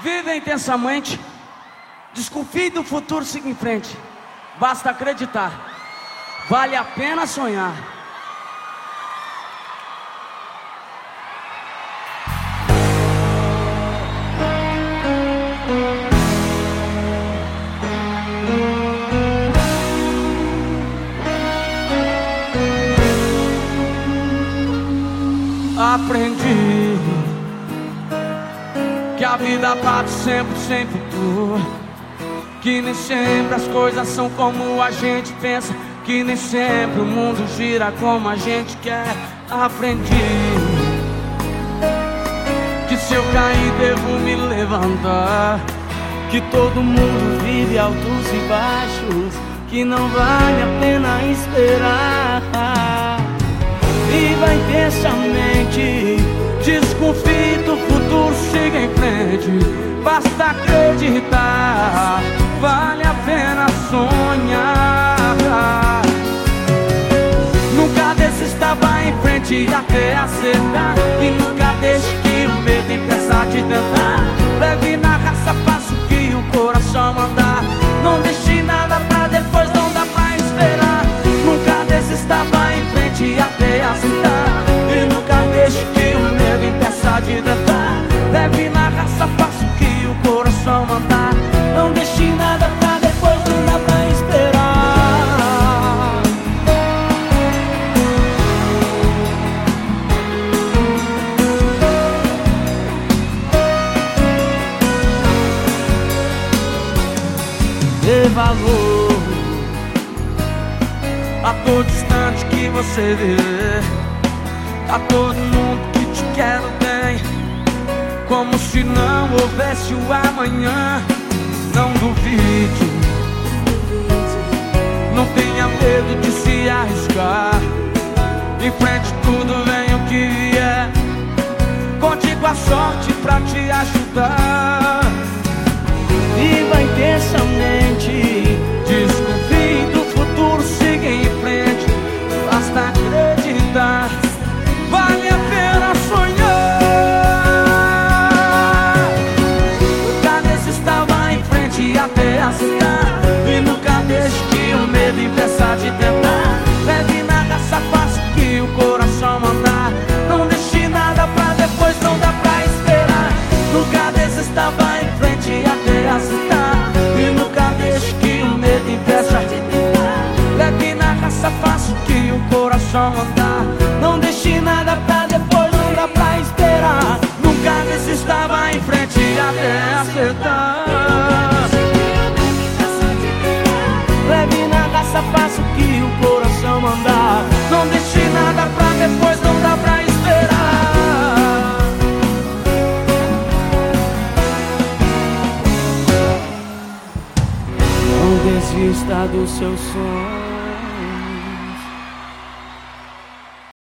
Viva intensamente. Desconfie do futuro, siga em frente. Basta acreditar. Vale a pena sonhar. Aprendi a vida bate sempre sem futuro. Que nem sempre as coisas são como a gente pensa. Que nem sempre o mundo gira como a gente quer. Aprendi que se eu cair devo me levantar. Que todo mundo vive altos e baixos. Que não vale a pena esperar. Viva intensamente, desconfie do futuro, siga em frente. Basta acreditar, vale a pena sonhar. Nunca desista, vá em frente até acertar. E nunca deixe que o medo impeça de tentar. Dê valor a todo instante que você vê, a todo mundo que te quer bem, como se não houvesse o amanhã. Não duvide, não tenha medo de se arriscar. Enfrente tudo, venha o que vier. Conte com a sorte pra te ajudar. Viva intensamente, desconfie do futuro, siga em frente. Basta acreditar, vale a pena sonhar. Nunca desista, vá em frente até acertar. E nunca deixe que o medo impeça de tentar. Leve na raça, faça o que o coração mandar. Não deixe nada pra depois, não dá pra esperar. Nunca desista, vá em frente até acertar. E nunca deixe que o medo impeça de tentar. Leve na raça, faça o que o coração mandar. Não deixe nada pra depois, não dá pra esperar. Nunca desista, vá em frente até acertar. Leve na raça, faça o que o coração mandar. Não deixe desista do seu sonho.